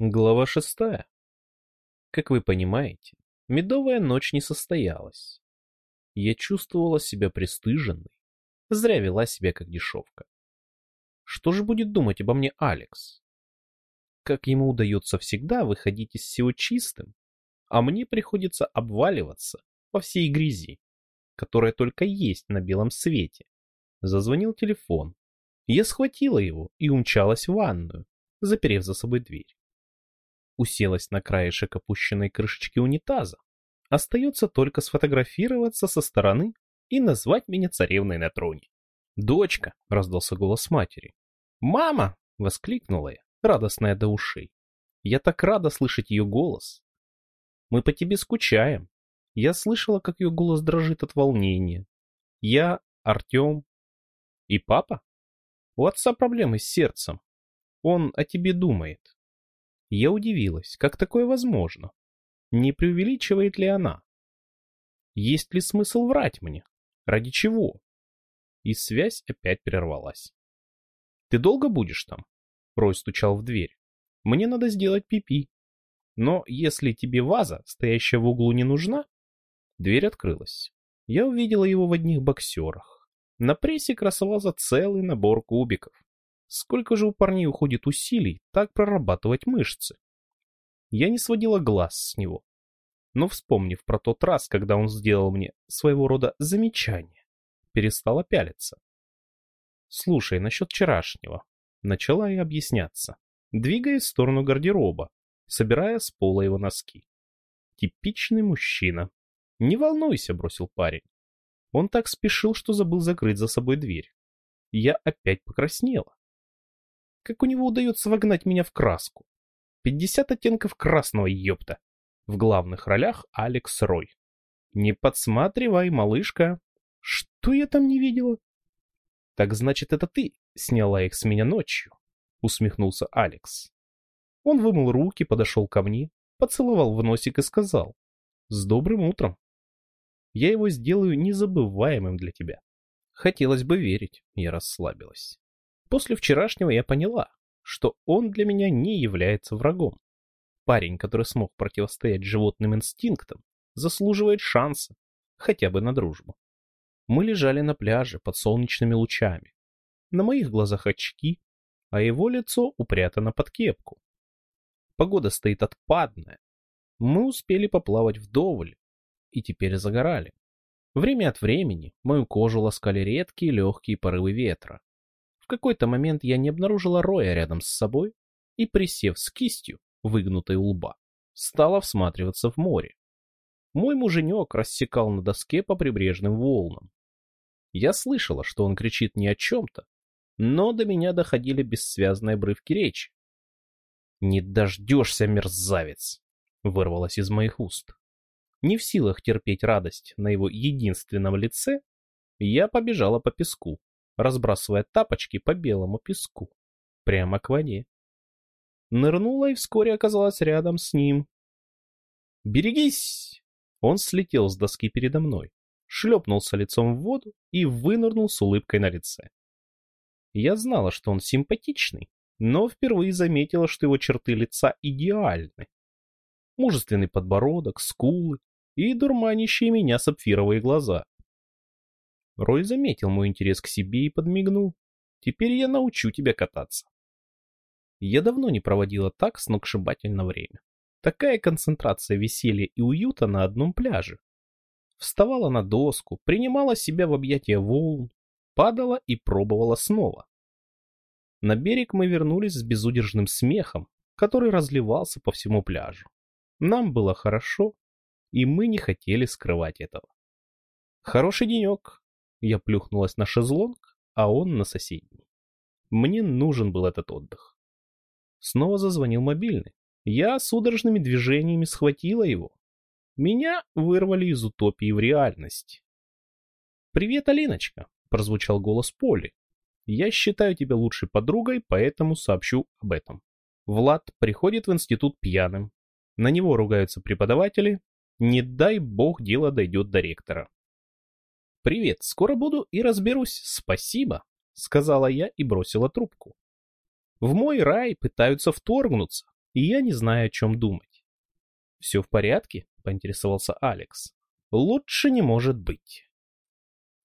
Глава шестая. Как вы понимаете, медовая ночь не состоялась. Я чувствовала себя пристыженной, зря вела себя как дешевка. Что же будет думать обо мне Алекс? Как ему удается всегда выходить из всего чистым, а мне приходится обваливаться по всей грязи, которая только есть на белом свете. Зазвонил телефон. Я схватила его и умчалась в ванную, заперев за собой дверь уселась на краешек опущенной крышечки унитаза. Остается только сфотографироваться со стороны и назвать меня царевной на троне. «Дочка!» — раздался голос матери. «Мама!» — воскликнула я, радостная до ушей. Я так рада слышать ее голос. Мы по тебе скучаем. Я слышала, как ее голос дрожит от волнения. Я, Артем и папа? У отца проблемы с сердцем. Он о тебе думает. Я удивилась, как такое возможно? Не преувеличивает ли она? Есть ли смысл врать мне? Ради чего? И связь опять прервалась. «Ты долго будешь там?» Рой стучал в дверь. «Мне надо сделать пипи. -пи. Но если тебе ваза, стоящая в углу, не нужна...» Дверь открылась. Я увидела его в одних боксерах. На прессе красовался целый набор кубиков. Сколько же у парней уходит усилий так прорабатывать мышцы? Я не сводила глаз с него. Но вспомнив про тот раз, когда он сделал мне своего рода замечание, перестала пялиться. Слушай, насчет вчерашнего. Начала я объясняться, двигаясь в сторону гардероба, собирая с пола его носки. Типичный мужчина. Не волнуйся, бросил парень. Он так спешил, что забыл закрыть за собой дверь. Я опять покраснела. Как у него удается вогнать меня в краску? 50 оттенков красного, ёпта. В главных ролях Алекс Рой. Не подсматривай, малышка. Что я там не видела? Так значит, это ты сняла их с меня ночью, усмехнулся Алекс. Он вымыл руки, подошел ко мне, поцеловал в носик и сказал. С добрым утром. Я его сделаю незабываемым для тебя. Хотелось бы верить, я расслабилась. После вчерашнего я поняла, что он для меня не является врагом. Парень, который смог противостоять животным инстинктам, заслуживает шанса, хотя бы на дружбу. Мы лежали на пляже под солнечными лучами. На моих глазах очки, а его лицо упрятано под кепку. Погода стоит отпадная. Мы успели поплавать вдоволь и теперь загорали. Время от времени мою кожу ласкали редкие легкие порывы ветра какой-то момент я не обнаружила Роя рядом с собой и, присев с кистью, выгнутой у лба, стала всматриваться в море. Мой муженек рассекал на доске по прибрежным волнам. Я слышала, что он кричит не о чем-то, но до меня доходили бессвязные обрывки речи. «Не дождешься, мерзавец!» — вырвалось из моих уст. Не в силах терпеть радость на его единственном лице, я побежала по песку, разбрасывая тапочки по белому песку, прямо к воде. Нырнула и вскоре оказалась рядом с ним. «Берегись!» Он слетел с доски передо мной, шлепнулся лицом в воду и вынырнул с улыбкой на лице. Я знала, что он симпатичный, но впервые заметила, что его черты лица идеальны. Мужественный подбородок, скулы и дурманящие меня сапфировые глаза. Рой заметил мой интерес к себе и подмигнул. Теперь я научу тебя кататься. Я давно не проводила так сногсшибательно время. Такая концентрация веселья и уюта на одном пляже. Вставала на доску, принимала себя в объятия волн, падала и пробовала снова. На берег мы вернулись с безудержным смехом, который разливался по всему пляжу. Нам было хорошо, и мы не хотели скрывать этого. Хороший денек, я плюхнулась на шезлонг, а он на соседний. Мне нужен был этот отдых. Снова зазвонил мобильный. Я судорожными движениями схватила его. Меня вырвали из утопии в реальность. «Привет, Алиночка!» — прозвучал голос Поли. «Я считаю тебя лучшей подругой, поэтому сообщу об этом. Влад приходит в институт пьяным. На него ругаются преподаватели. Не дай бог дело дойдет до ректора. «Привет, скоро буду и разберусь, спасибо», — сказала я и бросила трубку. В мой рай пытаются вторгнуться, и я не знаю, о чем думать. «Все в порядке?» — поинтересовался Алекс. «Лучше не может быть».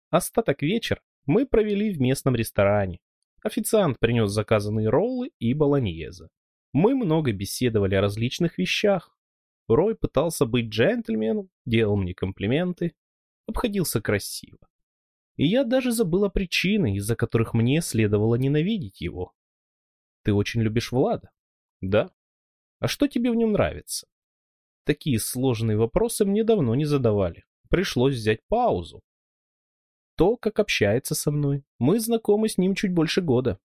Остаток вечера мы провели в местном ресторане. Официант принес заказанные роллы и болоньеза. Мы много беседовали о различных вещах. Рой пытался быть джентльменом, делал мне комплименты, обходился красиво. И я даже забыла причины, из-за которых мне следовало ненавидеть его. Ты очень любишь Влада? Да. А что тебе в нем нравится? Такие сложные вопросы мне давно не задавали. Пришлось взять паузу. То, как общается со мной. Мы знакомы с ним чуть больше года.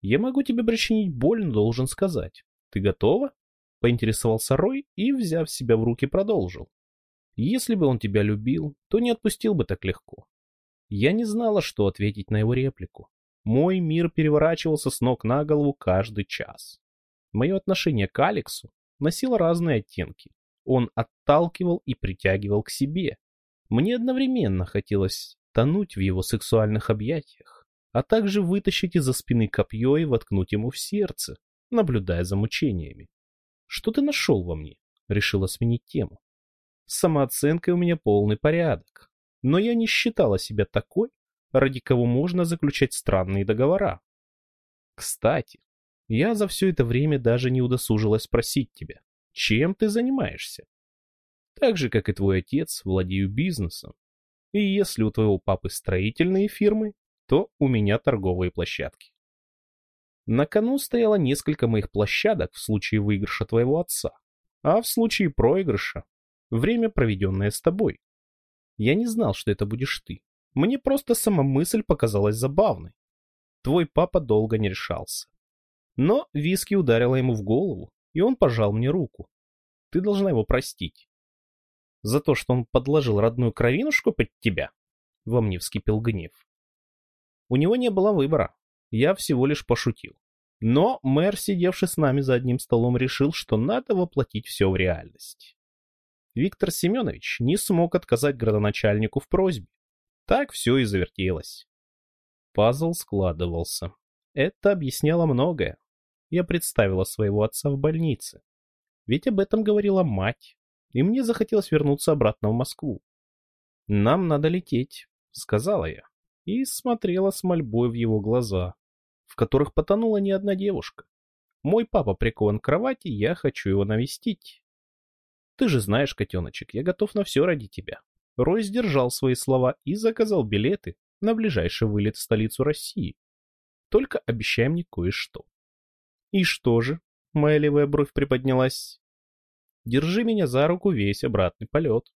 Я могу тебе причинить боль, но должен сказать. Ты готова? Поинтересовался Рой и, взяв себя в руки, продолжил. Если бы он тебя любил, то не отпустил бы так легко. Я не знала, что ответить на его реплику. Мой мир переворачивался с ног на голову каждый час. Мое отношение к Алексу носило разные оттенки. Он отталкивал и притягивал к себе. Мне одновременно хотелось тонуть в его сексуальных объятиях, а также вытащить из-за спины копье и воткнуть ему в сердце, наблюдая за мучениями. «Что ты нашел во мне?» — решила сменить тему. С самооценкой у меня полный порядок, но я не считала себя такой, ради кого можно заключать странные договора. Кстати, я за все это время даже не удосужилась спросить тебя, чем ты занимаешься? Так же, как и твой отец, владею бизнесом. И если у твоего папы строительные фирмы, то у меня торговые площадки. На кону стояло несколько моих площадок в случае выигрыша твоего отца, а в случае проигрыша — время, проведенное с тобой. Я не знал, что это будешь ты. Мне просто сама мысль показалась забавной. Твой папа долго не решался. Но виски ударила ему в голову, и он пожал мне руку. Ты должна его простить. За то, что он подложил родную кровинушку под тебя? Во мне вскипел гнев. У него не было выбора. Я всего лишь пошутил. Но мэр, сидевший с нами за одним столом, решил, что надо воплотить все в реальность. Виктор Семенович не смог отказать градоначальнику в просьбе. Так все и завертелось. Пазл складывался. Это объясняло многое. Я представила своего отца в больнице. Ведь об этом говорила мать, и мне захотелось вернуться обратно в Москву. «Нам надо лететь», — сказала я, и смотрела с мольбой в его глаза, в которых потонула не одна девушка. Мой папа прикован к кровати, я хочу его навестить. Ты же знаешь, котеночек, я готов на все ради тебя. Рой сдержал свои слова и заказал билеты на ближайший вылет в столицу России. Только обещай мне кое-что. И что же? Моя левая бровь приподнялась. Держи меня за руку весь обратный полет.